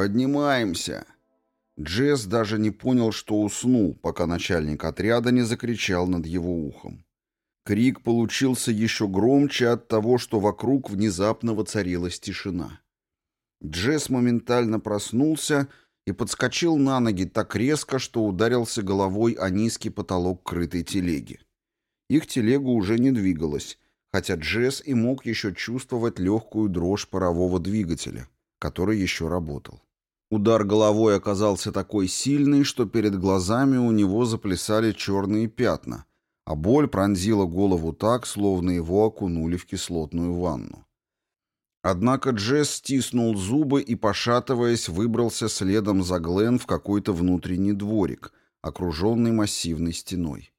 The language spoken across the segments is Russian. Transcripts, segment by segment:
«Поднимаемся!» Джесс даже не понял, что уснул, пока начальник отряда не закричал над его ухом. Крик получился еще громче от того, что вокруг внезапно воцарилась тишина. Джесс моментально проснулся и подскочил на ноги так резко, что ударился головой о низкий потолок крытой телеги. Их телега уже не двигалась, хотя Джесс и мог еще чувствовать легкую дрожь парового двигателя, который еще работал. Удар головой оказался такой сильный, что перед глазами у него заплясали черные пятна, а боль пронзила голову так, словно его окунули в кислотную ванну. Однако Джесс стиснул зубы и, пошатываясь, выбрался следом за Глен в какой-то внутренний дворик, окруженный массивной стеной.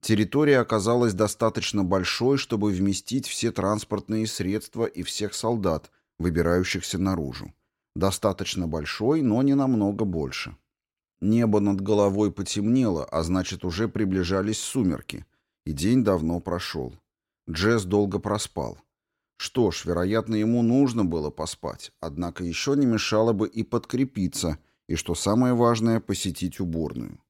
Территория оказалась достаточно большой, чтобы вместить все транспортные средства и всех солдат, выбирающихся наружу. Достаточно большой, но не намного больше. Небо над головой потемнело, а значит, уже приближались сумерки, и день давно прошел. Джесс долго проспал. Что ж, вероятно, ему нужно было поспать, однако еще не мешало бы и подкрепиться, и, что самое важное, посетить уборную.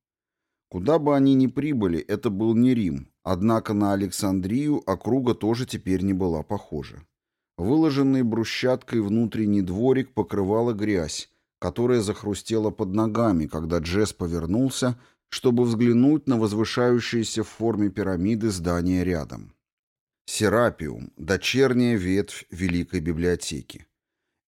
Куда бы они ни прибыли, это был не Рим, однако на Александрию округа тоже теперь не была похожа. Выложенный брусчаткой внутренний дворик покрывала грязь, которая захрустела под ногами, когда Джесс повернулся, чтобы взглянуть на возвышающееся в форме пирамиды здание рядом. Серапиум – дочерняя ветвь Великой библиотеки.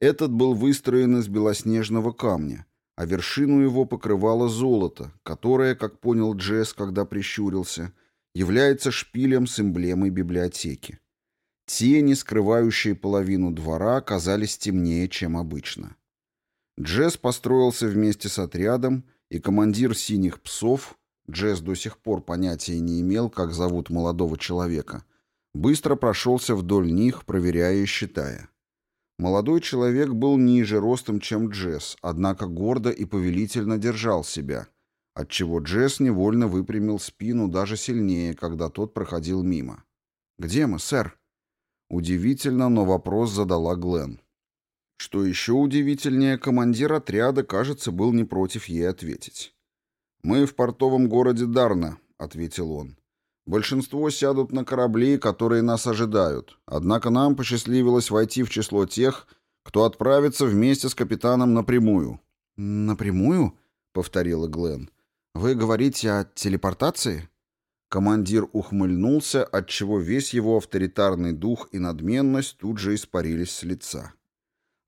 Этот был выстроен из белоснежного камня, а вершину его покрывало золото, которое, как понял Джесс, когда прищурился, является шпилем с эмблемой библиотеки. Тени, скрывающие половину двора, казались темнее, чем обычно. Джесс построился вместе с отрядом, и командир «Синих псов» Джесс до сих пор понятия не имел, как зовут молодого человека, быстро прошелся вдоль них, проверяя и считая. Молодой человек был ниже ростом, чем Джесс, однако гордо и повелительно держал себя, отчего Джесс невольно выпрямил спину даже сильнее, когда тот проходил мимо. «Где мы, сэр?» Удивительно, но вопрос задала Глен. Что еще удивительнее, командир отряда, кажется, был не против ей ответить. «Мы в портовом городе Дарна», — ответил он. «Большинство сядут на корабли, которые нас ожидают. Однако нам посчастливилось войти в число тех, кто отправится вместе с капитаном напрямую». «Напрямую?» — повторила Глен. «Вы говорите о телепортации?» Командир ухмыльнулся, отчего весь его авторитарный дух и надменность тут же испарились с лица.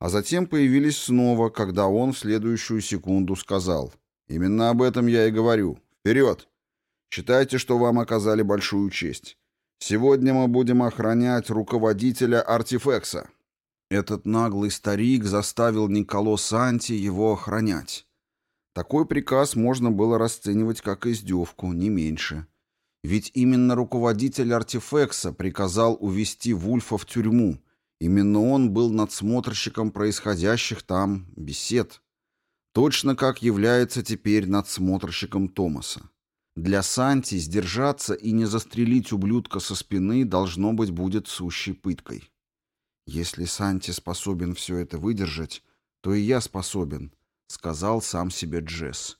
А затем появились снова, когда он в следующую секунду сказал. «Именно об этом я и говорю. Вперед! Считайте, что вам оказали большую честь. Сегодня мы будем охранять руководителя Артифекса». Этот наглый старик заставил Николо Санти его охранять. Такой приказ можно было расценивать как издевку, не меньше. Ведь именно руководитель артефекса приказал увести Вульфа в тюрьму. Именно он был надсмотрщиком происходящих там бесед. Точно как является теперь надсмотрщиком Томаса. Для Санти сдержаться и не застрелить ублюдка со спины должно быть будет сущей пыткой. «Если Санти способен все это выдержать, то и я способен», — сказал сам себе Джесс.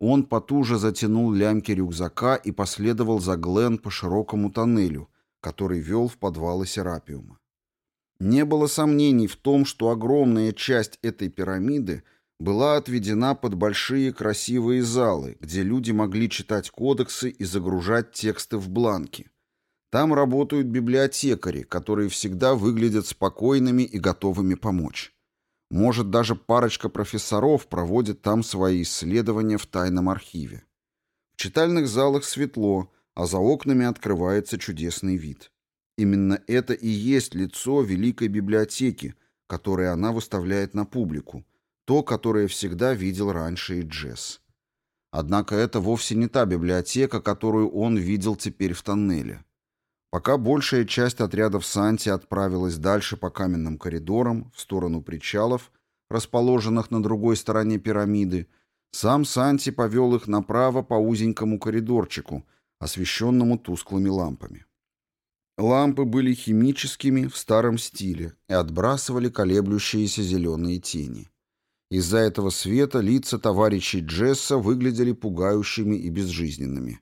Он потуже затянул лямки рюкзака и последовал за Глен по широкому тоннелю, который вел в подвалы Серапиума. Не было сомнений в том, что огромная часть этой пирамиды была отведена под большие красивые залы, где люди могли читать кодексы и загружать тексты в бланки. Там работают библиотекари, которые всегда выглядят спокойными и готовыми помочь. Может, даже парочка профессоров проводит там свои исследования в тайном архиве. В читальных залах светло, а за окнами открывается чудесный вид. Именно это и есть лицо Великой библиотеки, которое она выставляет на публику, то, которое всегда видел раньше и Джесс. Однако это вовсе не та библиотека, которую он видел теперь в тоннеле. Пока большая часть отрядов Санти отправилась дальше по каменным коридорам, в сторону причалов, расположенных на другой стороне пирамиды, сам Санти повел их направо по узенькому коридорчику, освещенному тусклыми лампами. Лампы были химическими в старом стиле и отбрасывали колеблющиеся зеленые тени. Из-за этого света лица товарищей Джесса выглядели пугающими и безжизненными.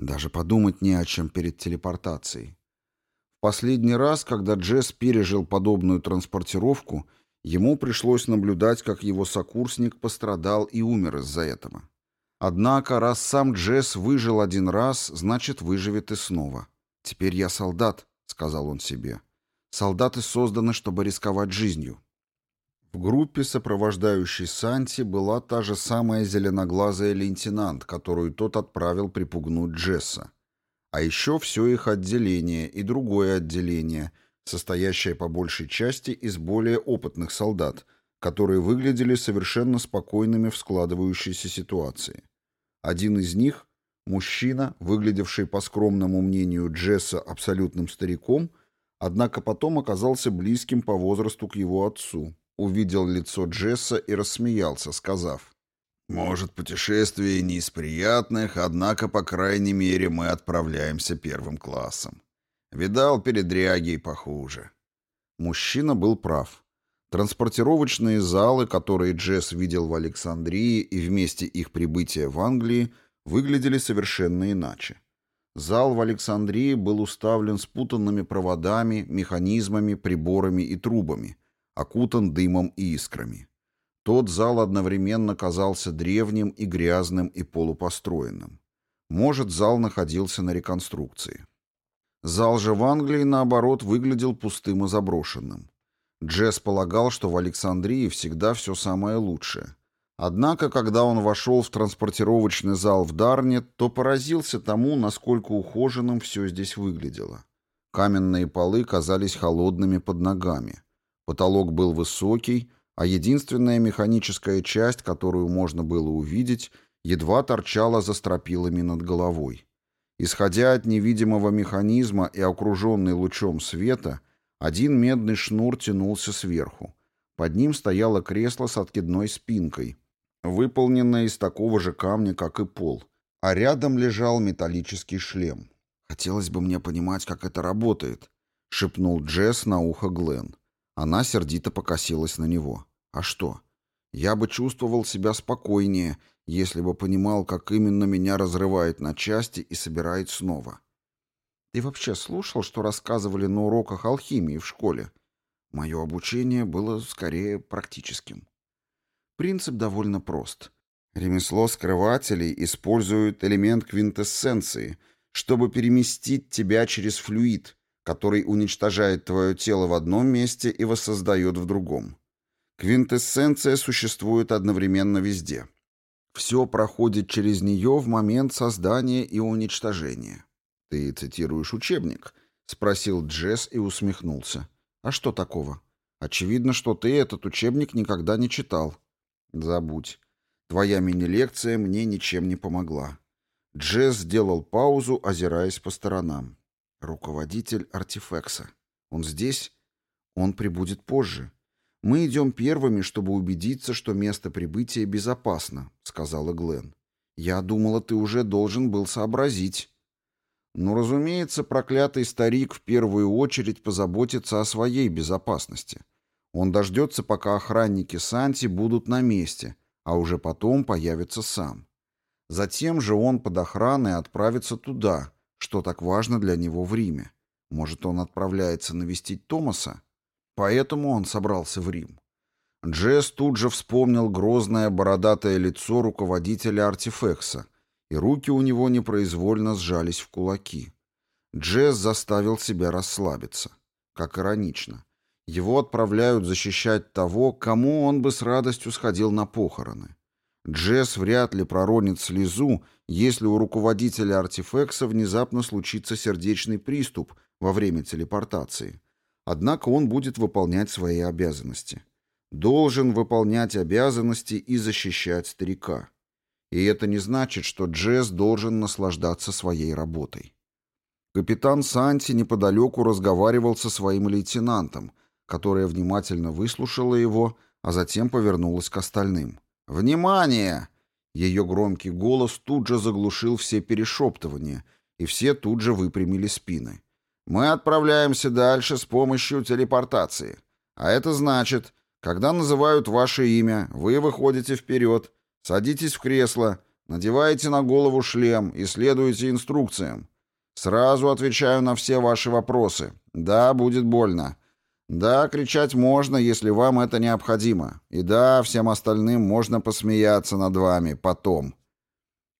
Даже подумать не о чем перед телепортацией. В последний раз, когда Джесс пережил подобную транспортировку, ему пришлось наблюдать, как его сокурсник пострадал и умер из-за этого. Однако, раз сам Джесс выжил один раз, значит, выживет и снова. «Теперь я солдат», — сказал он себе. «Солдаты созданы, чтобы рисковать жизнью. В группе, сопровождающей Санти, была та же самая зеленоглазая лейтенант, которую тот отправил припугнуть Джесса. А еще все их отделение и другое отделение, состоящее по большей части из более опытных солдат, которые выглядели совершенно спокойными в складывающейся ситуации. Один из них, мужчина, выглядевший по скромному мнению Джесса абсолютным стариком, однако потом оказался близким по возрасту к его отцу – увидел лицо Джесса и рассмеялся, сказав, «Может, путешествие не из приятных, однако, по крайней мере, мы отправляемся первым классом. Видал передряги и похуже». Мужчина был прав. Транспортировочные залы, которые Джесс видел в Александрии и вместе их прибытия в Англии, выглядели совершенно иначе. Зал в Александрии был уставлен спутанными проводами, механизмами, приборами и трубами, окутан дымом и искрами. Тот зал одновременно казался древним и грязным и полупостроенным. Может, зал находился на реконструкции. Зал же в Англии, наоборот, выглядел пустым и заброшенным. Джесс полагал, что в Александрии всегда все самое лучшее. Однако, когда он вошел в транспортировочный зал в Дарне, то поразился тому, насколько ухоженным все здесь выглядело. Каменные полы казались холодными под ногами. Потолок был высокий, а единственная механическая часть, которую можно было увидеть, едва торчала за стропилами над головой. Исходя от невидимого механизма и окруженный лучом света, один медный шнур тянулся сверху. Под ним стояло кресло с откидной спинкой, выполненное из такого же камня, как и пол, а рядом лежал металлический шлем. «Хотелось бы мне понимать, как это работает», — шепнул Джесс на ухо Глен. Она сердито покосилась на него. «А что? Я бы чувствовал себя спокойнее, если бы понимал, как именно меня разрывает на части и собирает снова». «Ты вообще слушал, что рассказывали на уроках алхимии в школе?» Мое обучение было скорее практическим. Принцип довольно прост. Ремесло скрывателей использует элемент квинтэссенции, чтобы переместить тебя через флюид, который уничтожает твое тело в одном месте и воссоздает в другом. Квинтэссенция существует одновременно везде. Все проходит через нее в момент создания и уничтожения. «Ты цитируешь учебник?» — спросил Джесс и усмехнулся. «А что такого? Очевидно, что ты этот учебник никогда не читал». «Забудь. Твоя мини-лекция мне ничем не помогла». Джесс сделал паузу, озираясь по сторонам. Руководитель артефекса. Он здесь? Он прибудет позже. Мы идем первыми, чтобы убедиться, что место прибытия безопасно, сказала Глен. Я думала, ты уже должен был сообразить. Но, разумеется, проклятый старик в первую очередь позаботится о своей безопасности. Он дождется, пока охранники Санти будут на месте, а уже потом появится сам. Затем же он под охраной отправится туда, что так важно для него в Риме. Может, он отправляется навестить Томаса? Поэтому он собрался в Рим. Джесс тут же вспомнил грозное бородатое лицо руководителя артефекса, и руки у него непроизвольно сжались в кулаки. Джесс заставил себя расслабиться. Как иронично. Его отправляют защищать того, кому он бы с радостью сходил на похороны. Джесс вряд ли проронит слезу, если у руководителя артефекса внезапно случится сердечный приступ во время телепортации. Однако он будет выполнять свои обязанности. Должен выполнять обязанности и защищать старика. И это не значит, что Джесс должен наслаждаться своей работой. Капитан Санти неподалеку разговаривал со своим лейтенантом, которая внимательно выслушала его, а затем повернулась к остальным – «Внимание!» Ее громкий голос тут же заглушил все перешептывания, и все тут же выпрямили спины. «Мы отправляемся дальше с помощью телепортации. А это значит, когда называют ваше имя, вы выходите вперед, садитесь в кресло, надеваете на голову шлем и следуете инструкциям. Сразу отвечаю на все ваши вопросы. Да, будет больно. Да, кричать можно, если вам это необходимо. И да, всем остальным можно посмеяться над вами потом.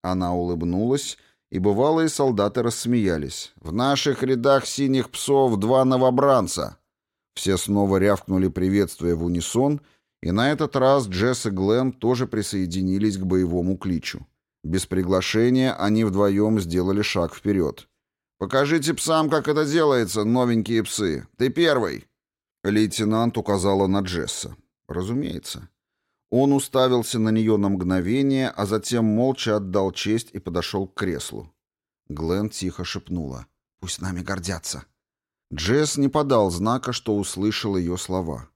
Она улыбнулась, и бывалые солдаты рассмеялись. В наших рядах синих псов два новобранца. Все снова рявкнули приветствие в унисон, и на этот раз Джесс и Глэм тоже присоединились к боевому кличу. Без приглашения они вдвоем сделали шаг вперед. «Покажите псам, как это делается, новенькие псы. Ты первый!» Лейтенант указала на Джесса. «Разумеется». Он уставился на нее на мгновение, а затем молча отдал честь и подошел к креслу. Глен тихо шепнула. «Пусть нами гордятся». Джесс не подал знака, что услышал ее слова.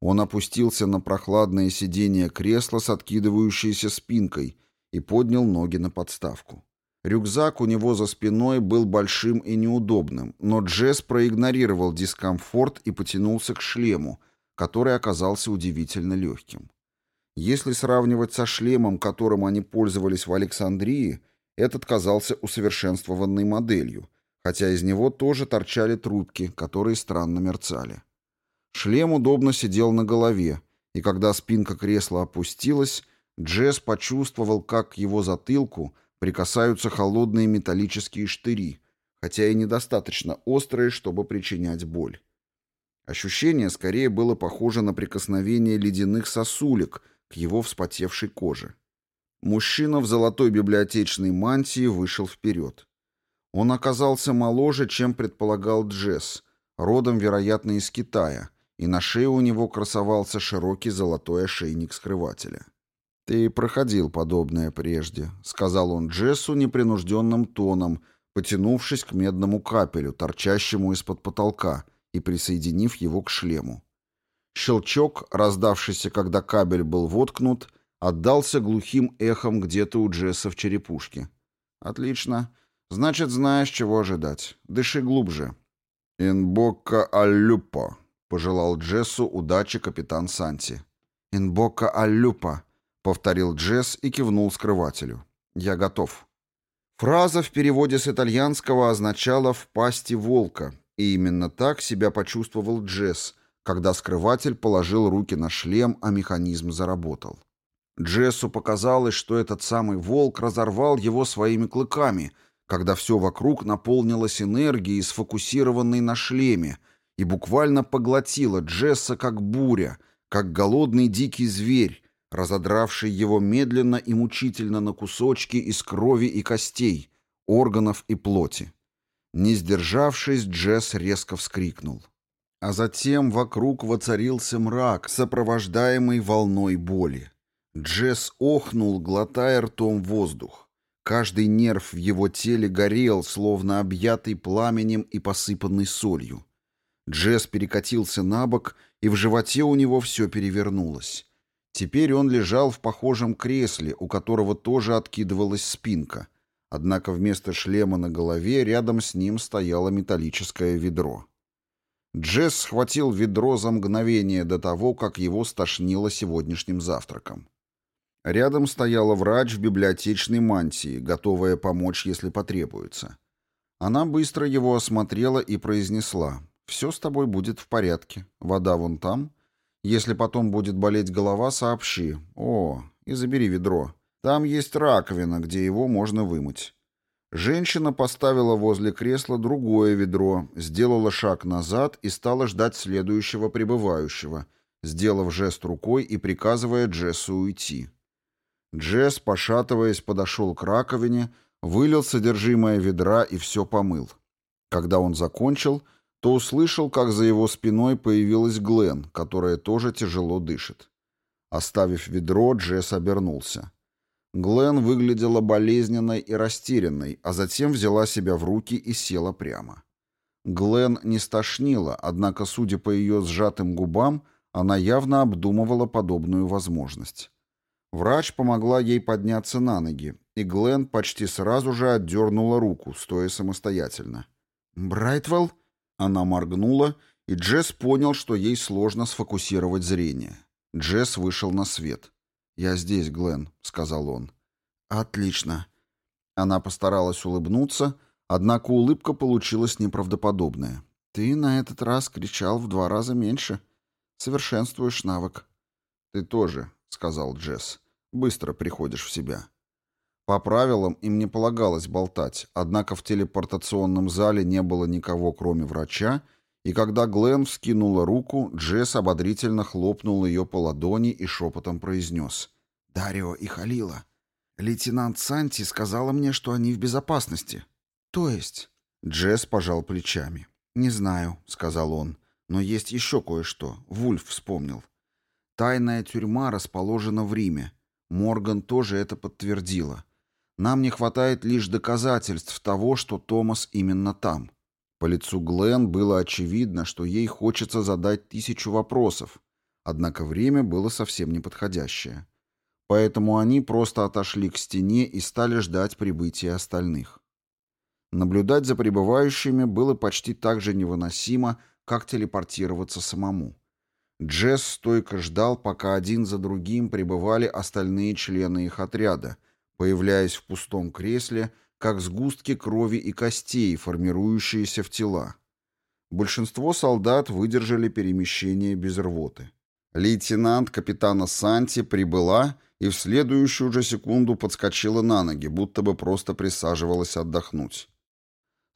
Он опустился на прохладное сиденье кресла с откидывающейся спинкой и поднял ноги на подставку. Рюкзак у него за спиной был большим и неудобным, но Джесс проигнорировал дискомфорт и потянулся к шлему, который оказался удивительно легким. Если сравнивать со шлемом, которым они пользовались в Александрии, этот казался усовершенствованной моделью, хотя из него тоже торчали трубки, которые странно мерцали. Шлем удобно сидел на голове, и когда спинка кресла опустилась, Джесс почувствовал, как к его затылку – прикасаются холодные металлические штыри, хотя и недостаточно острые, чтобы причинять боль. Ощущение скорее было похоже на прикосновение ледяных сосулек к его вспотевшей коже. Мужчина в золотой библиотечной мантии вышел вперед. Он оказался моложе, чем предполагал Джесс, родом, вероятно, из Китая, и на шее у него красовался широкий золотой ошейник скрывателя. «Ты проходил подобное прежде», — сказал он Джессу непринужденным тоном, потянувшись к медному капелю, торчащему из-под потолка, и присоединив его к шлему. Щелчок, раздавшийся, когда кабель был воткнут, отдался глухим эхом где-то у Джесса в черепушке. «Отлично. Значит, знаешь, чего ожидать. Дыши глубже». «Инбокка Аллюпо», — пожелал Джессу удачи капитан Санти. «Инбокка Аллюпо», повторил Джесс и кивнул скрывателю. «Я готов». Фраза в переводе с итальянского означала «в пасти волка», и именно так себя почувствовал Джесс, когда скрыватель положил руки на шлем, а механизм заработал. Джессу показалось, что этот самый волк разорвал его своими клыками, когда все вокруг наполнилось энергией, сфокусированной на шлеме, и буквально поглотила Джесса как буря, как голодный дикий зверь, разодравший его медленно и мучительно на кусочки из крови и костей, органов и плоти. Не сдержавшись, Джесс резко вскрикнул. А затем вокруг воцарился мрак, сопровождаемый волной боли. Джесс охнул, глотая ртом воздух. Каждый нерв в его теле горел, словно объятый пламенем и посыпанный солью. Джесс перекатился на бок, и в животе у него все перевернулось. Теперь он лежал в похожем кресле, у которого тоже откидывалась спинка. Однако вместо шлема на голове рядом с ним стояло металлическое ведро. Джесс схватил ведро за мгновение до того, как его стошнило сегодняшним завтраком. Рядом стояла врач в библиотечной мантии, готовая помочь, если потребуется. Она быстро его осмотрела и произнесла «Все с тобой будет в порядке. Вода вон там, если потом будет болеть голова, сообщи. О, и забери ведро. Там есть раковина, где его можно вымыть. Женщина поставила возле кресла другое ведро, сделала шаг назад и стала ждать следующего прибывающего, сделав жест рукой и приказывая Джессу уйти. Джесс, пошатываясь, подошел к раковине, вылил содержимое ведра и все помыл. Когда он закончил, то услышал, как за его спиной появилась Глен, которая тоже тяжело дышит. Оставив ведро, Джесс обернулся. Глен выглядела болезненной и растерянной, а затем взяла себя в руки и села прямо. Глен не стошнила, однако, судя по ее сжатым губам, она явно обдумывала подобную возможность. Врач помогла ей подняться на ноги, и Глен почти сразу же отдернула руку, стоя самостоятельно. «Брайтвелл?» Она моргнула, и Джесс понял, что ей сложно сфокусировать зрение. Джесс вышел на свет. «Я здесь, Глен», — сказал он. «Отлично». Она постаралась улыбнуться, однако улыбка получилась неправдоподобная. «Ты на этот раз кричал в два раза меньше. Совершенствуешь навык». «Ты тоже», — сказал Джесс. «Быстро приходишь в себя». По правилам им не полагалось болтать, однако в телепортационном зале не было никого, кроме врача, и когда Глен вскинула руку, Джесс ободрительно хлопнул ее по ладони и шепотом произнес «Дарио и Халила, лейтенант Санти сказала мне, что они в безопасности». «То есть?» Джесс пожал плечами. «Не знаю», — сказал он, — «но есть еще кое-что. Вульф вспомнил. Тайная тюрьма расположена в Риме. Морган тоже это подтвердила. Нам не хватает лишь доказательств того, что Томас именно там. По лицу Глен было очевидно, что ей хочется задать тысячу вопросов, однако время было совсем неподходящее. Поэтому они просто отошли к стене и стали ждать прибытия остальных. Наблюдать за прибывающими было почти так же невыносимо, как телепортироваться самому. Джесс стойко ждал, пока один за другим прибывали остальные члены их отряда — появляясь в пустом кресле, как сгустки крови и костей, формирующиеся в тела. Большинство солдат выдержали перемещение без рвоты. Лейтенант капитана Санти прибыла и в следующую же секунду подскочила на ноги, будто бы просто присаживалась отдохнуть.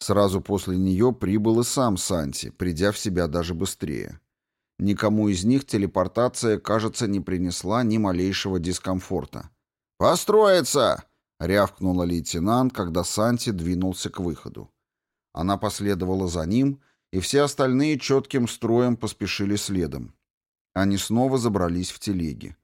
Сразу после нее прибыл и сам Санти, придя в себя даже быстрее. Никому из них телепортация, кажется, не принесла ни малейшего дискомфорта. «Построиться!» — рявкнула лейтенант, когда Санти двинулся к выходу. Она последовала за ним, и все остальные четким строем поспешили следом. Они снова забрались в телеги.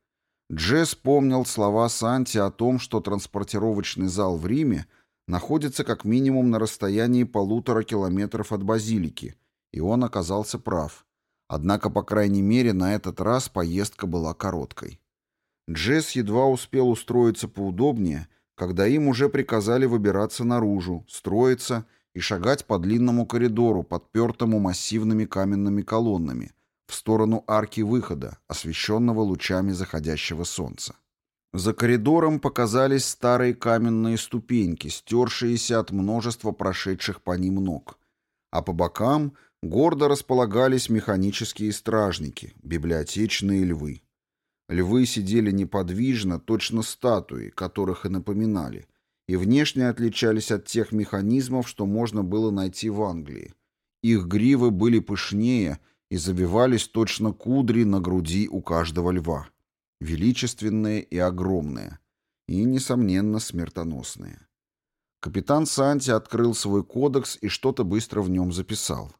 Джесс помнил слова Санти о том, что транспортировочный зал в Риме находится как минимум на расстоянии полутора километров от базилики, и он оказался прав. Однако, по крайней мере, на этот раз поездка была короткой. Джесс едва успел устроиться поудобнее, когда им уже приказали выбираться наружу, строиться и шагать по длинному коридору, подпертому массивными каменными колоннами, в сторону арки выхода, освещенного лучами заходящего солнца. За коридором показались старые каменные ступеньки, стершиеся от множества прошедших по ним ног. А по бокам гордо располагались механические стражники, библиотечные львы. Львы сидели неподвижно, точно статуи, которых и напоминали, и внешне отличались от тех механизмов, что можно было найти в Англии. Их гривы были пышнее и завивались точно кудри на груди у каждого льва. Величественные и огромные. И, несомненно, смертоносные. Капитан Санти открыл свой кодекс и что-то быстро в нем записал.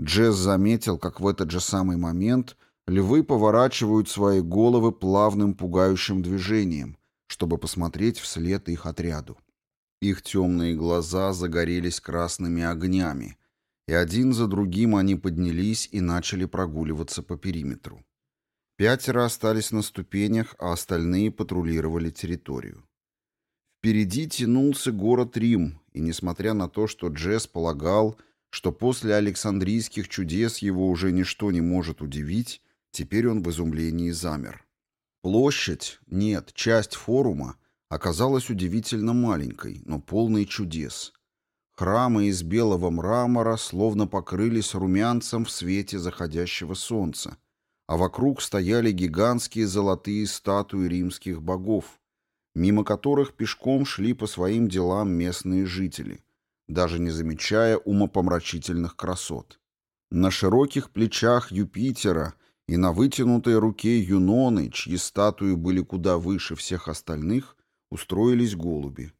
Джесс заметил, как в этот же самый момент – Львы поворачивают свои головы плавным пугающим движением, чтобы посмотреть вслед их отряду. Их темные глаза загорелись красными огнями, и один за другим они поднялись и начали прогуливаться по периметру. Пятеро остались на ступенях, а остальные патрулировали территорию. Впереди тянулся город Рим, и несмотря на то, что Джесс полагал, что после Александрийских чудес его уже ничто не может удивить, Теперь он в изумлении замер. Площадь, нет, часть форума, оказалась удивительно маленькой, но полной чудес. Храмы из белого мрамора словно покрылись румянцем в свете заходящего солнца, а вокруг стояли гигантские золотые статуи римских богов, мимо которых пешком шли по своим делам местные жители, даже не замечая умопомрачительных красот. На широких плечах Юпитера – и на вытянутой руке Юноны, чьи статуи были куда выше всех остальных, устроились голуби.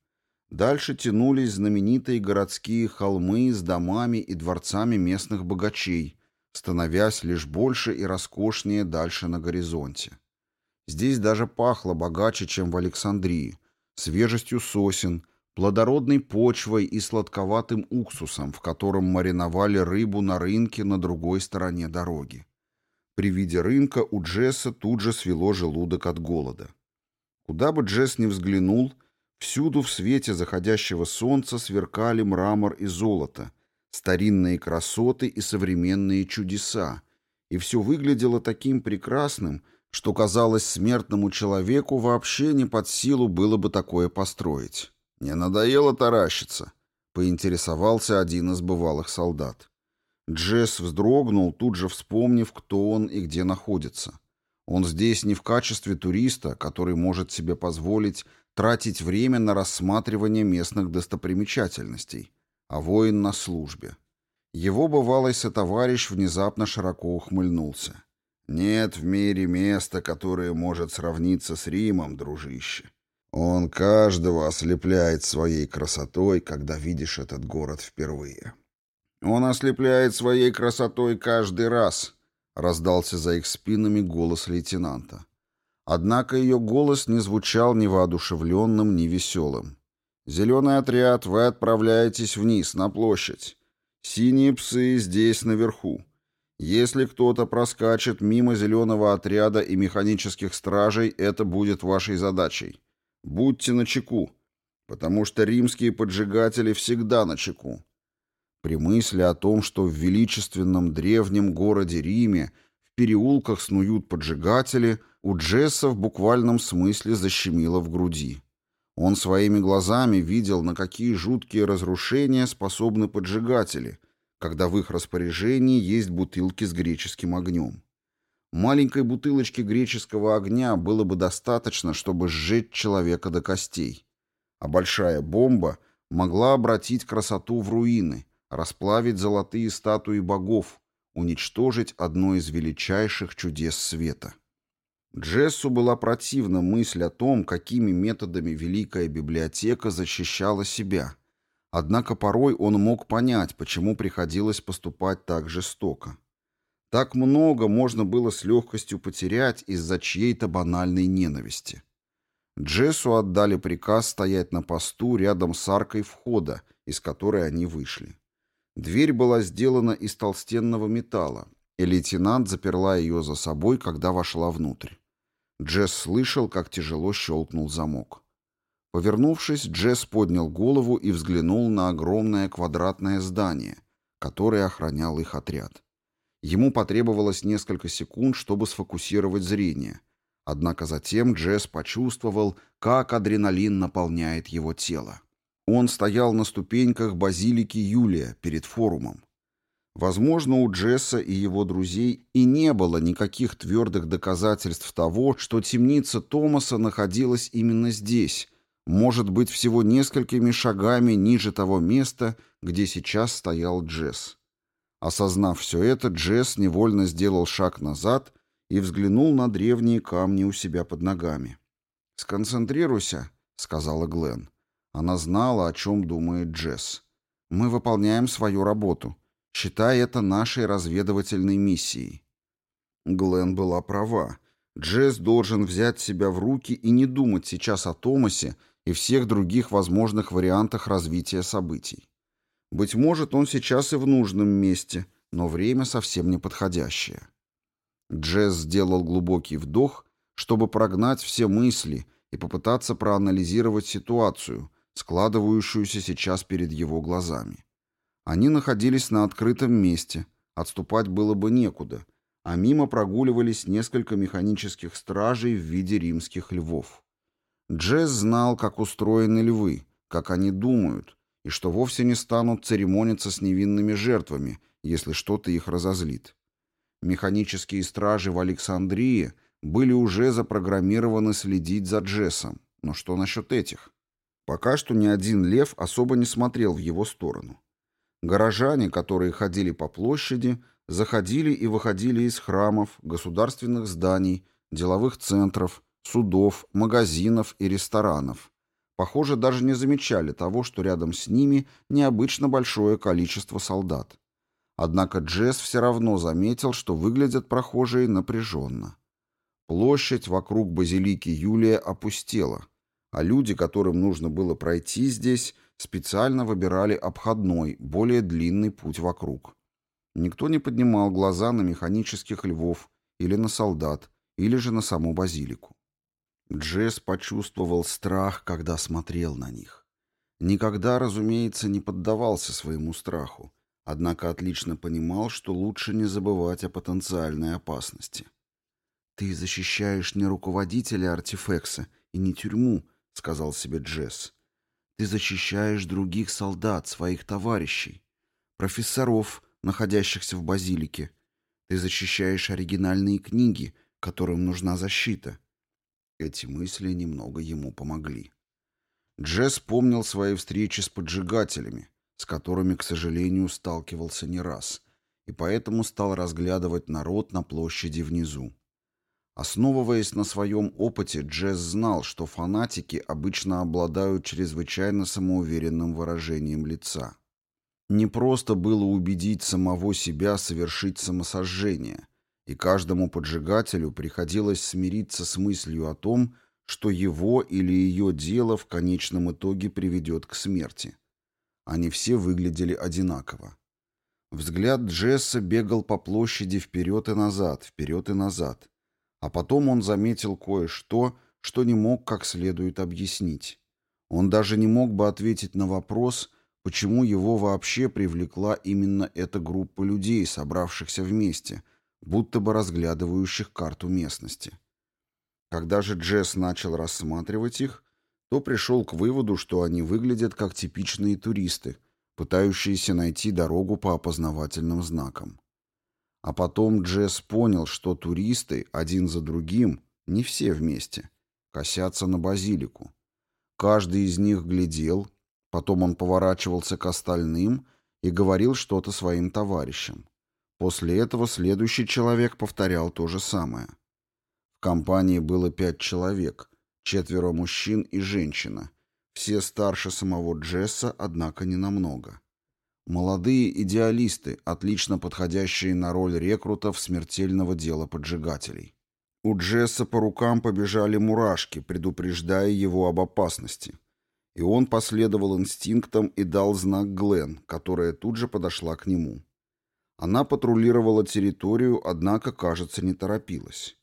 Дальше тянулись знаменитые городские холмы с домами и дворцами местных богачей, становясь лишь больше и роскошнее дальше на горизонте. Здесь даже пахло богаче, чем в Александрии, свежестью сосен, плодородной почвой и сладковатым уксусом, в котором мариновали рыбу на рынке на другой стороне дороги. При виде рынка у Джесса тут же свело желудок от голода. Куда бы Джесс ни взглянул, всюду в свете заходящего солнца сверкали мрамор и золото, старинные красоты и современные чудеса, и все выглядело таким прекрасным, что, казалось, смертному человеку вообще не под силу было бы такое построить. «Не надоело таращиться?» — поинтересовался один из бывалых солдат. Джесс вздрогнул, тут же вспомнив, кто он и где находится. Он здесь не в качестве туриста, который может себе позволить тратить время на рассматривание местных достопримечательностей, а воин на службе. Его бывалый сотоварищ внезапно широко ухмыльнулся. «Нет в мире места, которое может сравниться с Римом, дружище. Он каждого ослепляет своей красотой, когда видишь этот город впервые». «Он ослепляет своей красотой каждый раз», — раздался за их спинами голос лейтенанта. Однако ее голос не звучал ни воодушевленным, ни веселым. «Зеленый отряд, вы отправляетесь вниз, на площадь. Синие псы здесь, наверху. Если кто-то проскачет мимо зеленого отряда и механических стражей, это будет вашей задачей. Будьте начеку, потому что римские поджигатели всегда начеку. При мысли о том, что в величественном древнем городе Риме в переулках снуют поджигатели, у Джесса в буквальном смысле защемило в груди. Он своими глазами видел, на какие жуткие разрушения способны поджигатели, когда в их распоряжении есть бутылки с греческим огнем. Маленькой бутылочки греческого огня было бы достаточно, чтобы сжечь человека до костей. А большая бомба могла обратить красоту в руины, расплавить золотые статуи богов, уничтожить одно из величайших чудес света. Джессу была противна мысль о том, какими методами Великая Библиотека защищала себя. Однако порой он мог понять, почему приходилось поступать так жестоко. Так много можно было с легкостью потерять из-за чьей-то банальной ненависти. Джессу отдали приказ стоять на посту рядом с аркой входа, из которой они вышли. Дверь была сделана из толстенного металла, и лейтенант заперла ее за собой, когда вошла внутрь. Джесс слышал, как тяжело щелкнул замок. Повернувшись, Джесс поднял голову и взглянул на огромное квадратное здание, которое охранял их отряд. Ему потребовалось несколько секунд, чтобы сфокусировать зрение. Однако затем Джесс почувствовал, как адреналин наполняет его тело. Он стоял на ступеньках базилики Юлия перед форумом. Возможно, у Джесса и его друзей и не было никаких твердых доказательств того, что темница Томаса находилась именно здесь, может быть, всего несколькими шагами ниже того места, где сейчас стоял Джесс. Осознав все это, Джесс невольно сделал шаг назад и взглянул на древние камни у себя под ногами. «Сконцентрируйся», — сказала Глен. Она знала, о чем думает Джесс. «Мы выполняем свою работу, считая это нашей разведывательной миссией». Глен была права. Джесс должен взять себя в руки и не думать сейчас о Томасе и всех других возможных вариантах развития событий. Быть может, он сейчас и в нужном месте, но время совсем не подходящее. Джесс сделал глубокий вдох, чтобы прогнать все мысли и попытаться проанализировать ситуацию, складывающуюся сейчас перед его глазами. Они находились на открытом месте, отступать было бы некуда, а мимо прогуливались несколько механических стражей в виде римских львов. Джесс знал, как устроены львы, как они думают, и что вовсе не станут церемониться с невинными жертвами, если что-то их разозлит. Механические стражи в Александрии были уже запрограммированы следить за Джессом, но что насчет этих? Пока что ни один лев особо не смотрел в его сторону. Горожане, которые ходили по площади, заходили и выходили из храмов, государственных зданий, деловых центров, судов, магазинов и ресторанов. Похоже, даже не замечали того, что рядом с ними необычно большое количество солдат. Однако Джесс все равно заметил, что выглядят прохожие напряженно. Площадь вокруг базилики Юлия опустела – а люди, которым нужно было пройти здесь, специально выбирали обходной, более длинный путь вокруг. Никто не поднимал глаза на механических львов или на солдат, или же на саму базилику. Джесс почувствовал страх, когда смотрел на них. Никогда, разумеется, не поддавался своему страху, однако отлично понимал, что лучше не забывать о потенциальной опасности. «Ты защищаешь не руководителя артефекса и не тюрьму», сказал себе Джесс. «Ты защищаешь других солдат, своих товарищей, профессоров, находящихся в базилике. Ты защищаешь оригинальные книги, которым нужна защита». Эти мысли немного ему помогли. Джесс помнил свои встречи с поджигателями, с которыми, к сожалению, сталкивался не раз, и поэтому стал разглядывать народ на площади внизу. Основываясь на своем опыте, Джесс знал, что фанатики обычно обладают чрезвычайно самоуверенным выражением лица. Не просто было убедить самого себя совершить самосожжение, и каждому поджигателю приходилось смириться с мыслью о том, что его или ее дело в конечном итоге приведет к смерти. Они все выглядели одинаково. Взгляд Джесса бегал по площади вперед и назад, вперед и назад. А потом он заметил кое-что, что не мог как следует объяснить. Он даже не мог бы ответить на вопрос, почему его вообще привлекла именно эта группа людей, собравшихся вместе, будто бы разглядывающих карту местности. Когда же Джесс начал рассматривать их, то пришел к выводу, что они выглядят как типичные туристы, пытающиеся найти дорогу по опознавательным знакам. А потом Джесс понял, что туристы, один за другим, не все вместе, косятся на базилику. Каждый из них глядел, потом он поворачивался к остальным и говорил что-то своим товарищам. После этого следующий человек повторял то же самое. В компании было пять человек, четверо мужчин и женщина. Все старше самого Джесса, однако не намного. Молодые идеалисты, отлично подходящие на роль рекрутов смертельного дела поджигателей. У Джесса по рукам побежали мурашки, предупреждая его об опасности. И он последовал инстинктам и дал знак Глен, которая тут же подошла к нему. Она патрулировала территорию, однако, кажется, не торопилась.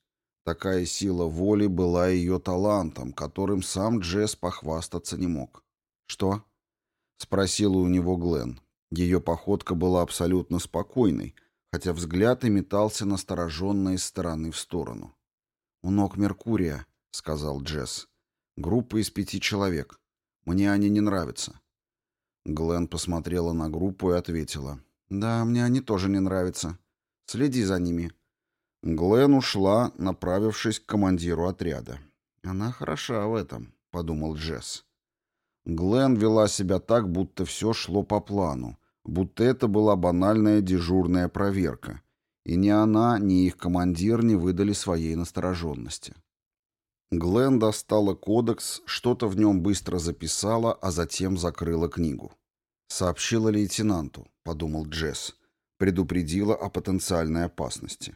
Такая сила воли была ее талантом, которым сам Джесс похвастаться не мог. «Что?» — спросила у него Глен. Ее походка была абсолютно спокойной, хотя взгляд и метался настороженно из стороны в сторону. «У ног Меркурия», — сказал Джесс. «Группа из пяти человек. Мне они не нравятся». Глен посмотрела на группу и ответила. «Да, мне они тоже не нравятся. Следи за ними». Глен ушла, направившись к командиру отряда. «Она хороша в этом», — подумал Джесс. Глен вела себя так, будто все шло по плану, будто это была банальная дежурная проверка, и ни она, ни их командир не выдали своей настороженности. Глен достала кодекс, что-то в нем быстро записала, а затем закрыла книгу. «Сообщила лейтенанту», — подумал Джесс. Предупредила о потенциальной опасности.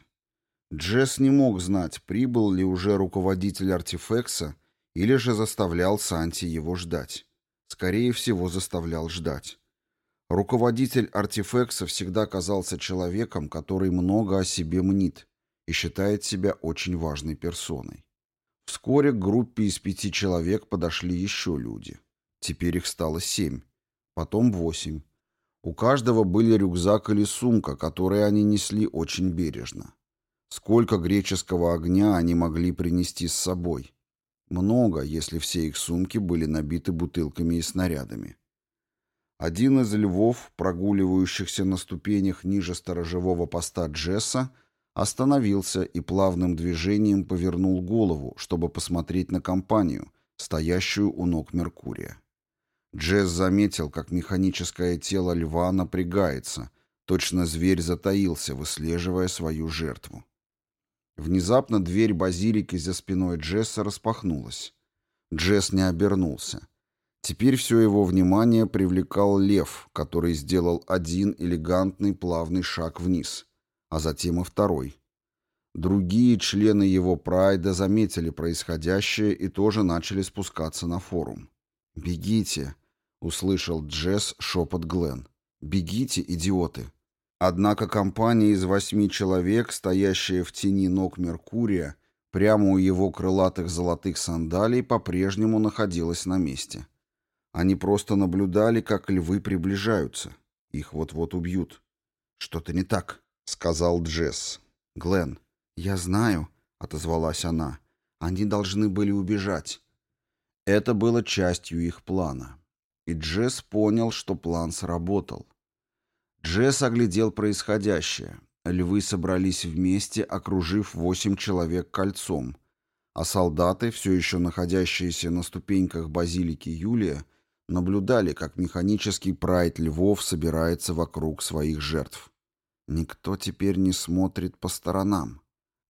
Джесс не мог знать, прибыл ли уже руководитель артефекса или же заставлял Санти его ждать. Скорее всего, заставлял ждать. Руководитель артефекса всегда казался человеком, который много о себе мнит и считает себя очень важной персоной. Вскоре к группе из пяти человек подошли еще люди. Теперь их стало семь, потом восемь. У каждого были рюкзак или сумка, которые они несли очень бережно. Сколько греческого огня они могли принести с собой? Много, если все их сумки были набиты бутылками и снарядами. Один из львов, прогуливающихся на ступенях ниже сторожевого поста Джесса, остановился и плавным движением повернул голову, чтобы посмотреть на компанию, стоящую у ног Меркурия. Джесс заметил, как механическое тело льва напрягается, точно зверь затаился, выслеживая свою жертву. Внезапно дверь базилики за спиной Джесса распахнулась. Джесс не обернулся. Теперь все его внимание привлекал лев, который сделал один элегантный плавный шаг вниз, а затем и второй. Другие члены его прайда заметили происходящее и тоже начали спускаться на форум. «Бегите!» — услышал Джесс шепот Глен. «Бегите, идиоты!» Однако компания из восьми человек, стоящая в тени ног Меркурия, прямо у его крылатых золотых сандалий, по-прежнему находилась на месте. — они просто наблюдали, как львы приближаются. Их вот-вот убьют. «Что-то не так», — сказал Джесс. «Глен, я знаю», — отозвалась она. «Они должны были убежать». Это было частью их плана. И Джесс понял, что план сработал. Джесс оглядел происходящее. Львы собрались вместе, окружив восемь человек кольцом — а солдаты, все еще находящиеся на ступеньках базилики Юлия, наблюдали, как механический прайд львов собирается вокруг своих жертв. Никто теперь не смотрит по сторонам.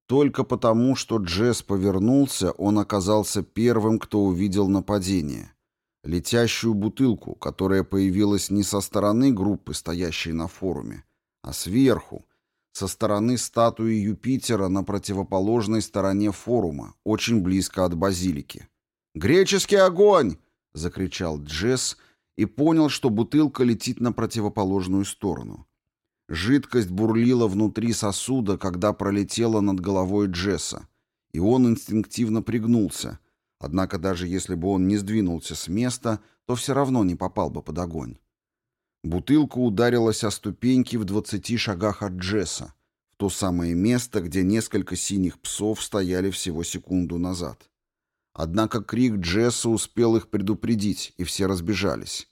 Только потому, что Джесс повернулся, он оказался первым, кто увидел нападение. Летящую бутылку, которая появилась не со стороны группы, стоящей на форуме, а сверху, со стороны статуи Юпитера на противоположной стороне форума, очень близко от базилики. «Греческий огонь!» — закричал Джесс и понял, что бутылка летит на противоположную сторону. Жидкость бурлила внутри сосуда, когда пролетела над головой Джесса, и он инстинктивно пригнулся. Однако даже если бы он не сдвинулся с места, то все равно не попал бы под огонь. Бутылка ударилась о ступеньки в двадцати шагах от Джесса, в то самое место, где несколько синих псов стояли всего секунду назад. Однако крик Джесса успел их предупредить, и все разбежались.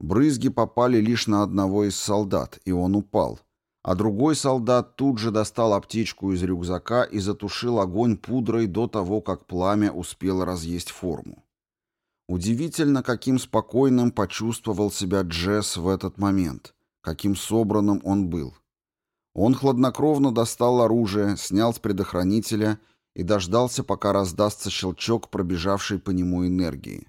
Брызги попали лишь на одного из солдат, и он упал. А другой солдат тут же достал аптечку из рюкзака и затушил огонь пудрой до того, как пламя успело разъесть форму. Удивительно, каким спокойным почувствовал себя Джесс в этот момент, каким собранным он был. Он хладнокровно достал оружие, снял с предохранителя и дождался, пока раздастся щелчок пробежавшей по нему энергии.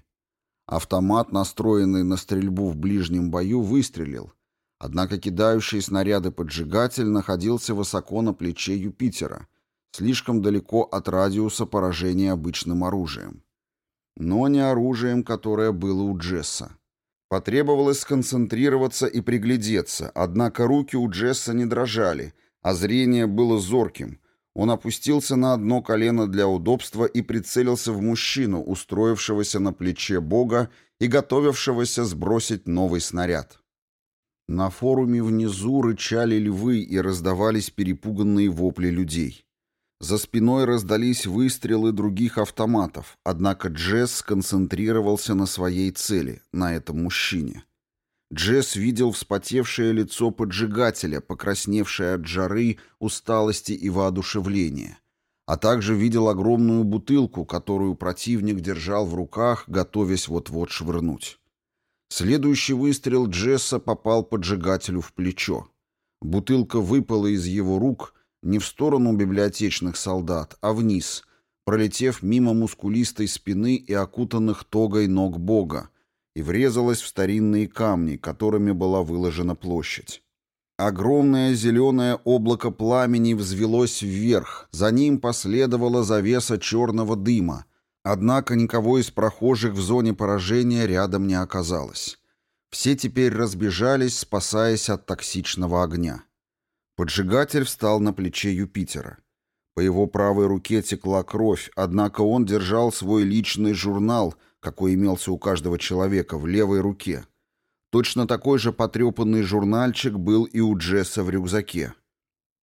Автомат, настроенный на стрельбу в ближнем бою, выстрелил, однако кидающий снаряды поджигатель находился высоко на плече Юпитера, слишком далеко от радиуса поражения обычным оружием. Но не оружием, которое было у Джесса. Потребовалось сконцентрироваться и приглядеться, однако руки у Джесса не дрожали, а зрение было зорким — он опустился на одно колено для удобства и прицелился в мужчину, устроившегося на плече Бога и готовившегося сбросить новый снаряд. На форуме внизу рычали львы и раздавались перепуганные вопли людей. За спиной раздались выстрелы других автоматов, однако Джесс сконцентрировался на своей цели, на этом мужчине. Джесс видел вспотевшее лицо поджигателя, покрасневшее от жары, усталости и воодушевления. А также видел огромную бутылку, которую противник держал в руках, готовясь вот-вот швырнуть. Следующий выстрел Джесса попал поджигателю в плечо. Бутылка выпала из его рук не в сторону библиотечных солдат, а вниз, пролетев мимо мускулистой спины и окутанных тогой ног бога, и врезалась в старинные камни, которыми была выложена площадь. Огромное зеленое облако пламени взвелось вверх, за ним последовала завеса черного дыма, однако никого из прохожих в зоне поражения рядом не оказалось. Все теперь разбежались, спасаясь от токсичного огня. Поджигатель встал на плече Юпитера. По его правой руке текла кровь, однако он держал свой личный журнал — какой имелся у каждого человека, в левой руке. Точно такой же потрепанный журнальчик был и у Джесса в рюкзаке.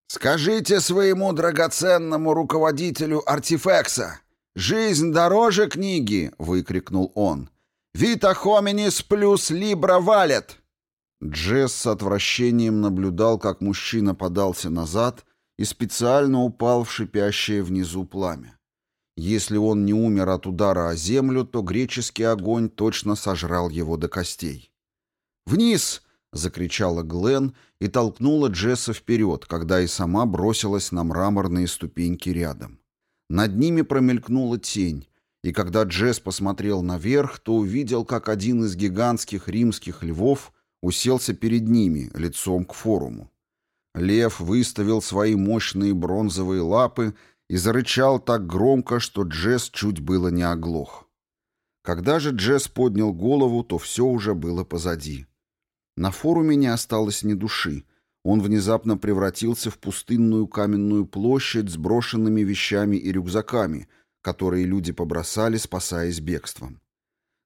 «Скажите своему драгоценному руководителю Артифекса: Жизнь дороже книги!» — выкрикнул он. «Вита хоминис плюс либра валет!» Джесс с отвращением наблюдал, как мужчина подался назад и специально упал в шипящее внизу пламя. Если он не умер от удара о землю, то греческий огонь точно сожрал его до костей. «Вниз!» — закричала Глен и толкнула Джесса вперед, когда и сама бросилась на мраморные ступеньки рядом. Над ними промелькнула тень, и когда Джесс посмотрел наверх, то увидел, как один из гигантских римских львов уселся перед ними, лицом к форуму. Лев выставил свои мощные бронзовые лапы и зарычал так громко, что Джесс чуть было не оглох. Когда же Джесс поднял голову, то все уже было позади. На форуме не осталось ни души. Он внезапно превратился в пустынную каменную площадь с брошенными вещами и рюкзаками, которые люди побросали, спасаясь бегством.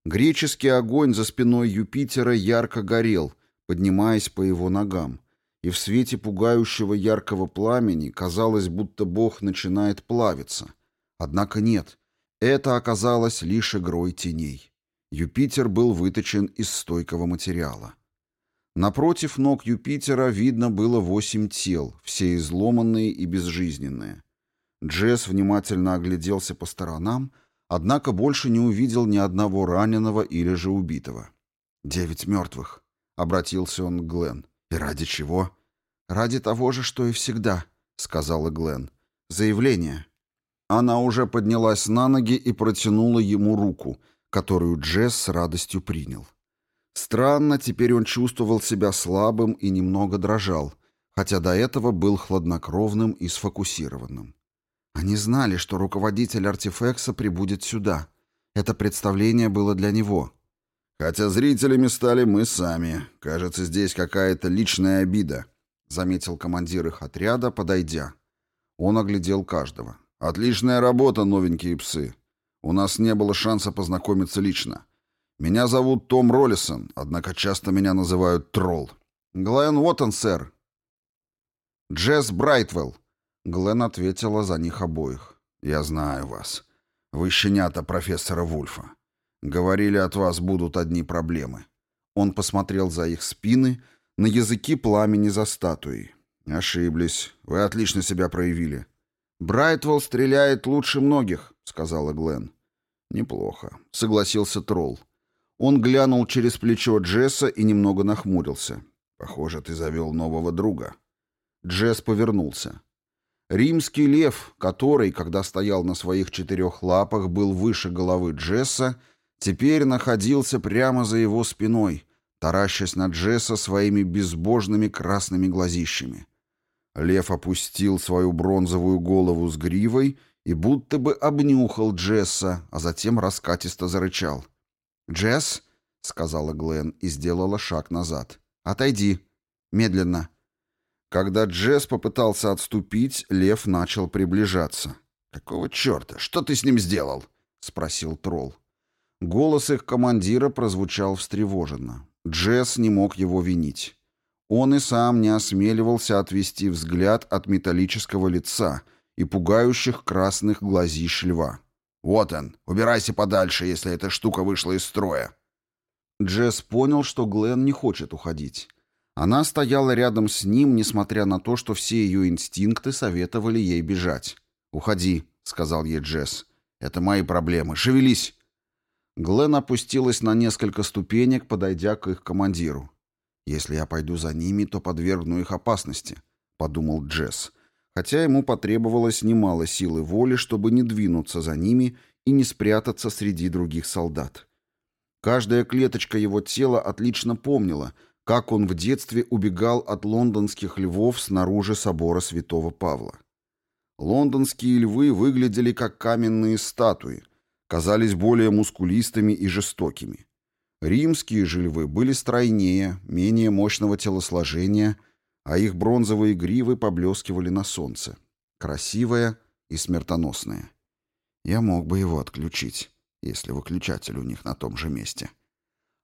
Греческий огонь за спиной Юпитера ярко горел, поднимаясь по его ногам и в свете пугающего яркого пламени казалось, будто Бог начинает плавиться. Однако нет, это оказалось лишь игрой теней. Юпитер был выточен из стойкого материала. Напротив ног Юпитера видно было восемь тел, все изломанные и безжизненные. Джесс внимательно огляделся по сторонам, однако больше не увидел ни одного раненого или же убитого. «Девять мертвых», — обратился он к Гленн. «И ради чего?» «Ради того же, что и всегда», — сказала Глен. «Заявление». Она уже поднялась на ноги и протянула ему руку, которую Джесс с радостью принял. Странно, теперь он чувствовал себя слабым и немного дрожал, хотя до этого был хладнокровным и сфокусированным. Они знали, что руководитель артефекса прибудет сюда. Это представление было для него. Хотя зрителями стали мы сами. Кажется, здесь какая-то личная обида, заметил командир их отряда, подойдя. Он оглядел каждого. Отличная работа, новенькие псы. У нас не было шанса познакомиться лично. Меня зовут Том Роллисон, однако часто меня называют Тролл. Глен Уоттон, сэр. Джесс Брайтвелл. Глен ответила за них обоих. Я знаю вас. Вы щенята профессора Вульфа. Говорили, от вас будут одни проблемы. Он посмотрел за их спины, на языки пламени за статуей. Ошиблись. Вы отлично себя проявили. Брайтвелл стреляет лучше многих, сказала Глен. Неплохо, согласился тролл. Он глянул через плечо Джесса и немного нахмурился. Похоже, ты завел нового друга. Джесс повернулся. Римский лев, который, когда стоял на своих четырех лапах, был выше головы Джесса, теперь находился прямо за его спиной, таращась на Джесса своими безбожными красными глазищами. Лев опустил свою бронзовую голову с гривой и будто бы обнюхал Джесса, а затем раскатисто зарычал. «Джесс?» — сказала Глен и сделала шаг назад. «Отойди. Медленно». Когда Джесс попытался отступить, лев начал приближаться. «Какого черта? Что ты с ним сделал?» — спросил тролль. Голос их командира прозвучал встревоженно. Джесс не мог его винить. Он и сам не осмеливался отвести взгляд от металлического лица и пугающих красных глазищ льва. «Вот он! Убирайся подальше, если эта штука вышла из строя!» Джесс понял, что Глен не хочет уходить. Она стояла рядом с ним, несмотря на то, что все ее инстинкты советовали ей бежать. «Уходи», — сказал ей Джесс. «Это мои проблемы. Шевелись!» Глен опустилась на несколько ступенек, подойдя к их командиру. «Если я пойду за ними, то подвергну их опасности», — подумал Джесс. Хотя ему потребовалось немало силы воли, чтобы не двинуться за ними и не спрятаться среди других солдат. Каждая клеточка его тела отлично помнила, как он в детстве убегал от лондонских львов снаружи собора святого Павла. Лондонские львы выглядели как каменные статуи — казались более мускулистыми и жестокими. Римские же львы были стройнее, менее мощного телосложения, а их бронзовые гривы поблескивали на солнце. Красивая и смертоносная. Я мог бы его отключить, если выключатель у них на том же месте.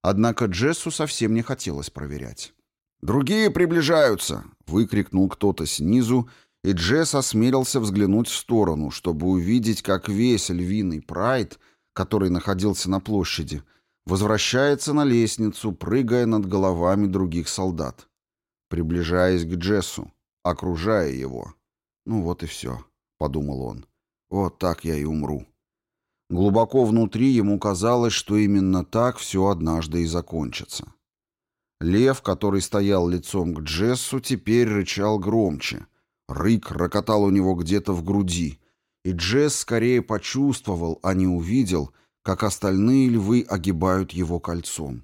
Однако Джессу совсем не хотелось проверять. «Другие приближаются!» — выкрикнул кто-то снизу, и Джесс осмелился взглянуть в сторону, чтобы увидеть, как весь львиный прайд, который находился на площади, возвращается на лестницу, прыгая над головами других солдат, приближаясь к Джессу, окружая его. «Ну вот и все», — подумал он. «Вот так я и умру». Глубоко внутри ему казалось, что именно так все однажды и закончится. Лев, который стоял лицом к Джессу, теперь рычал громче — Рык рокотал у него где-то в груди, и Джесс скорее почувствовал, а не увидел, как остальные львы огибают его кольцом.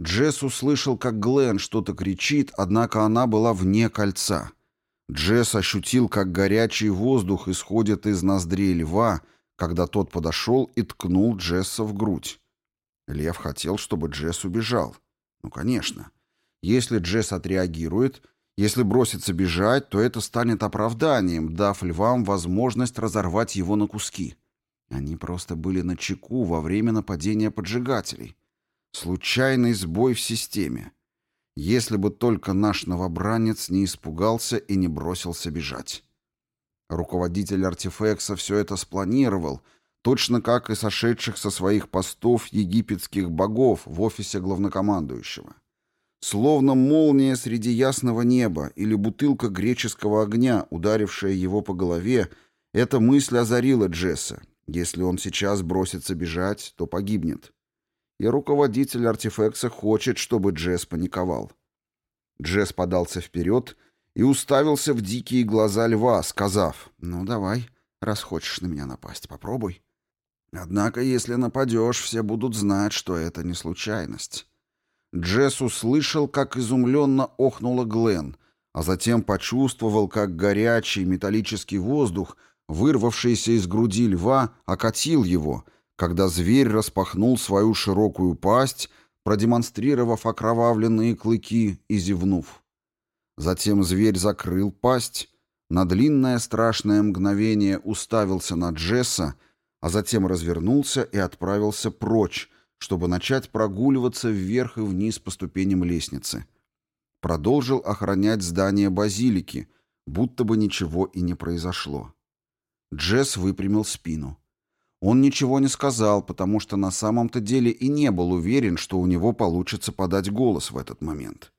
Джесс услышал, как Глен что-то кричит, однако она была вне кольца. Джесс ощутил, как горячий воздух исходит из ноздрей льва, когда тот подошел и ткнул Джесса в грудь. Лев хотел, чтобы Джесс убежал. Ну, конечно. Если Джесс отреагирует, если бросится бежать, то это станет оправданием, дав львам возможность разорвать его на куски. Они просто были на чеку во время нападения поджигателей. Случайный сбой в системе. Если бы только наш новобранец не испугался и не бросился бежать. Руководитель артефекса все это спланировал, точно как и сошедших со своих постов египетских богов в офисе главнокомандующего словно молния среди ясного неба или бутылка греческого огня, ударившая его по голове, эта мысль озарила Джесса. Если он сейчас бросится бежать, то погибнет. И руководитель артефекса хочет, чтобы Джесс паниковал. Джесс подался вперед и уставился в дикие глаза льва, сказав, «Ну давай, раз хочешь на меня напасть, попробуй». Однако, если нападешь, все будут знать, что это не случайность. Джесс услышал, как изумленно охнула Глен, а затем почувствовал, как горячий металлический воздух, вырвавшийся из груди льва, окатил его, когда зверь распахнул свою широкую пасть, продемонстрировав окровавленные клыки и зевнув. Затем зверь закрыл пасть, на длинное страшное мгновение уставился на Джесса, а затем развернулся и отправился прочь, чтобы начать прогуливаться вверх и вниз по ступеням лестницы. Продолжил охранять здание базилики, будто бы ничего и не произошло. Джесс выпрямил спину. Он ничего не сказал, потому что на самом-то деле и не был уверен, что у него получится подать голос в этот момент.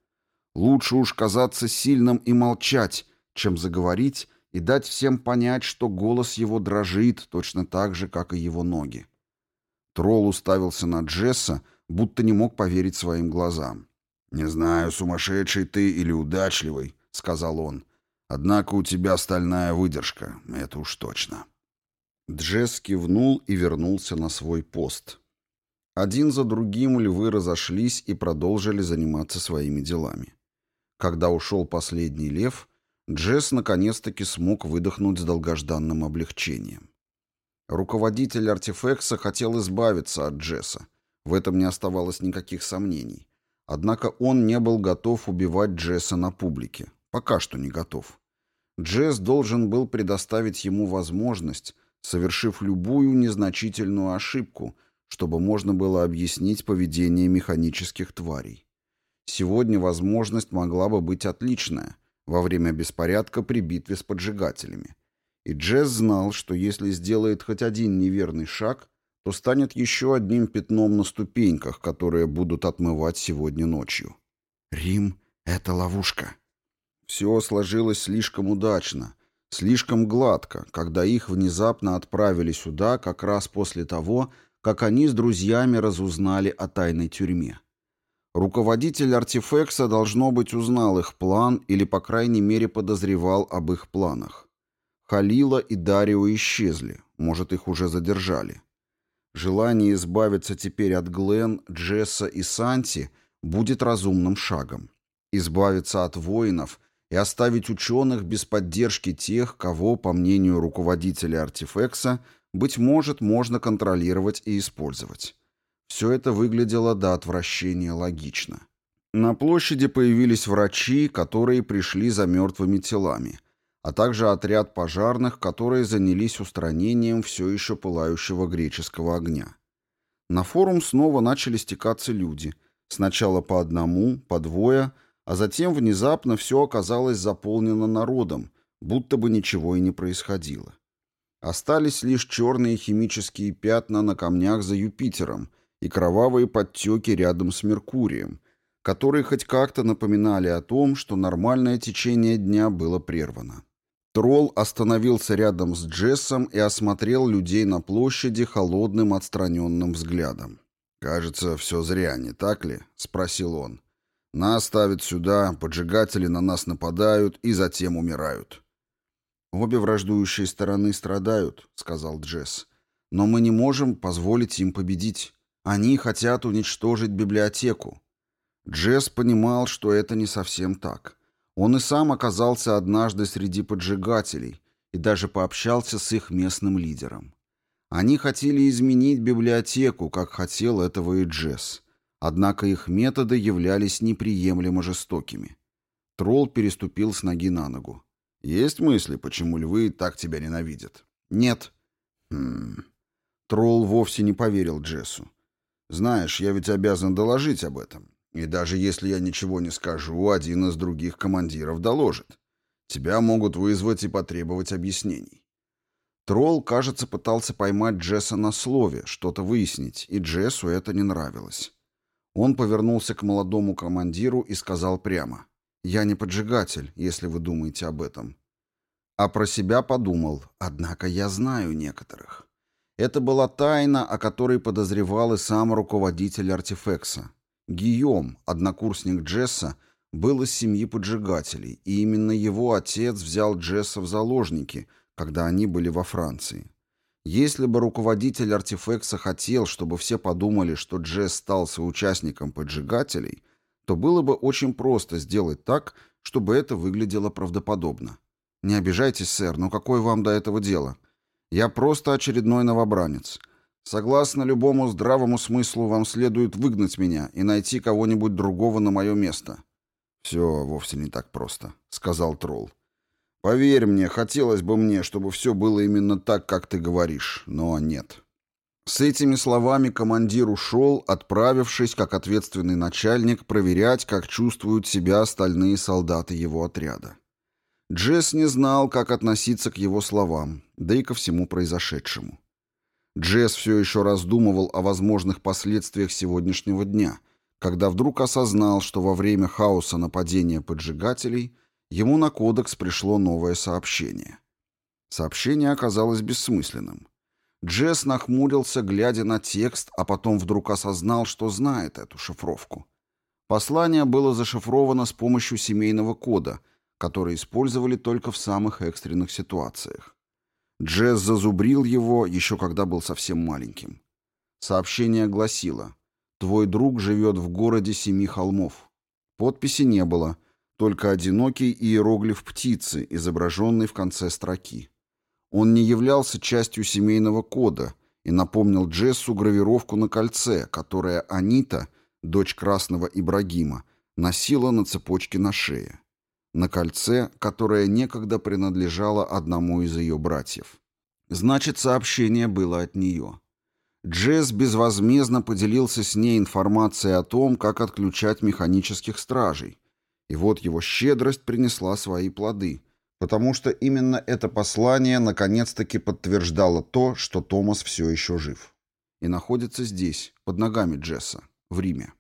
Лучше уж казаться сильным и молчать, чем заговорить и дать всем понять, что голос его дрожит точно так же, как и его ноги. Тролл уставился на Джесса, будто не мог поверить своим глазам. «Не знаю, сумасшедший ты или удачливый», — сказал он. «Однако у тебя стальная выдержка, это уж точно». Джесс кивнул и вернулся на свой пост. Один за другим львы разошлись и продолжили заниматься своими делами. Когда ушел последний лев, Джесс наконец-таки смог выдохнуть с долгожданным облегчением. Руководитель артефекса хотел избавиться от Джесса. В этом не оставалось никаких сомнений. Однако он не был готов убивать Джесса на публике. Пока что не готов. Джесс должен был предоставить ему возможность, совершив любую незначительную ошибку, чтобы можно было объяснить поведение механических тварей. Сегодня возможность могла бы быть отличная во время беспорядка при битве с поджигателями. И Джесс знал, что если сделает хоть один неверный шаг, то станет еще одним пятном на ступеньках, которые будут отмывать сегодня ночью. Рим — это ловушка. Все сложилось слишком удачно, слишком гладко, когда их внезапно отправили сюда как раз после того, как они с друзьями разузнали о тайной тюрьме. Руководитель артефекса, должно быть, узнал их план или, по крайней мере, подозревал об их планах. Халила и Дарио исчезли, может, их уже задержали. Желание избавиться теперь от Глен, Джесса и Санти будет разумным шагом. Избавиться от воинов и оставить ученых без поддержки тех, кого, по мнению руководителя артефекса, быть может, можно контролировать и использовать. Все это выглядело до отвращения логично. На площади появились врачи, которые пришли за мертвыми телами – а также отряд пожарных, которые занялись устранением все еще пылающего греческого огня. На форум снова начали стекаться люди, сначала по одному, по двое, а затем внезапно все оказалось заполнено народом, будто бы ничего и не происходило. Остались лишь черные химические пятна на камнях за Юпитером и кровавые подтеки рядом с Меркурием, которые хоть как-то напоминали о том, что нормальное течение дня было прервано. Тролл остановился рядом с Джессом и осмотрел людей на площади холодным отстраненным взглядом. «Кажется, все зря, не так ли?» — спросил он. «Нас ставят сюда, поджигатели на нас нападают и затем умирают». «Обе враждующие стороны страдают», — сказал Джесс. «Но мы не можем позволить им победить. Они хотят уничтожить библиотеку». Джесс понимал, что это не совсем так. Он и сам оказался однажды среди поджигателей и даже пообщался с их местным лидером. Они хотели изменить библиотеку, как хотел этого и Джесс. Однако их методы являлись неприемлемо жестокими. Тролл переступил с ноги на ногу. «Есть мысли, почему львы так тебя ненавидят?» «Нет». «Хм...» Тролл вовсе не поверил Джессу. «Знаешь, я ведь обязан доложить об этом. И даже если я ничего не скажу, один из других командиров доложит. Тебя могут вызвать и потребовать объяснений. Тролл, кажется, пытался поймать Джесса на слове, что-то выяснить, и Джессу это не нравилось. Он повернулся к молодому командиру и сказал прямо. «Я не поджигатель, если вы думаете об этом». А про себя подумал, однако я знаю некоторых. Это была тайна, о которой подозревал и сам руководитель артефекса, Гийом, однокурсник Джесса, был из семьи поджигателей, и именно его отец взял Джесса в заложники, когда они были во Франции. Если бы руководитель артефекса хотел, чтобы все подумали, что Джесс стал соучастником поджигателей, то было бы очень просто сделать так, чтобы это выглядело правдоподобно. Не обижайтесь, сэр, но какое вам до этого дело? Я просто очередной новобранец. Согласно любому здравому смыслу, вам следует выгнать меня и найти кого-нибудь другого на мое место». «Все вовсе не так просто», — сказал тролл. «Поверь мне, хотелось бы мне, чтобы все было именно так, как ты говоришь, но нет». С этими словами командир ушел, отправившись, как ответственный начальник, проверять, как чувствуют себя остальные солдаты его отряда. Джесс не знал, как относиться к его словам, да и ко всему произошедшему. Джесс все еще раздумывал о возможных последствиях сегодняшнего дня, когда вдруг осознал, что во время хаоса нападения поджигателей ему на кодекс пришло новое сообщение. Сообщение оказалось бессмысленным. Джесс нахмурился, глядя на текст, а потом вдруг осознал, что знает эту шифровку. Послание было зашифровано с помощью семейного кода, который использовали только в самых экстренных ситуациях. Джесс зазубрил его, еще когда был совсем маленьким. Сообщение гласило «Твой друг живет в городе Семи холмов». Подписи не было, только одинокий иероглиф птицы, изображенный в конце строки. Он не являлся частью семейного кода и напомнил Джессу гравировку на кольце, которое Анита, дочь красного Ибрагима, носила на цепочке на шее на кольце, которое некогда принадлежало одному из ее братьев. Значит, сообщение было от нее. Джесс безвозмездно поделился с ней информацией о том, как отключать механических стражей. И вот его щедрость принесла свои плоды, потому что именно это послание наконец-таки подтверждало то, что Томас все еще жив. И находится здесь, под ногами Джесса, в Риме.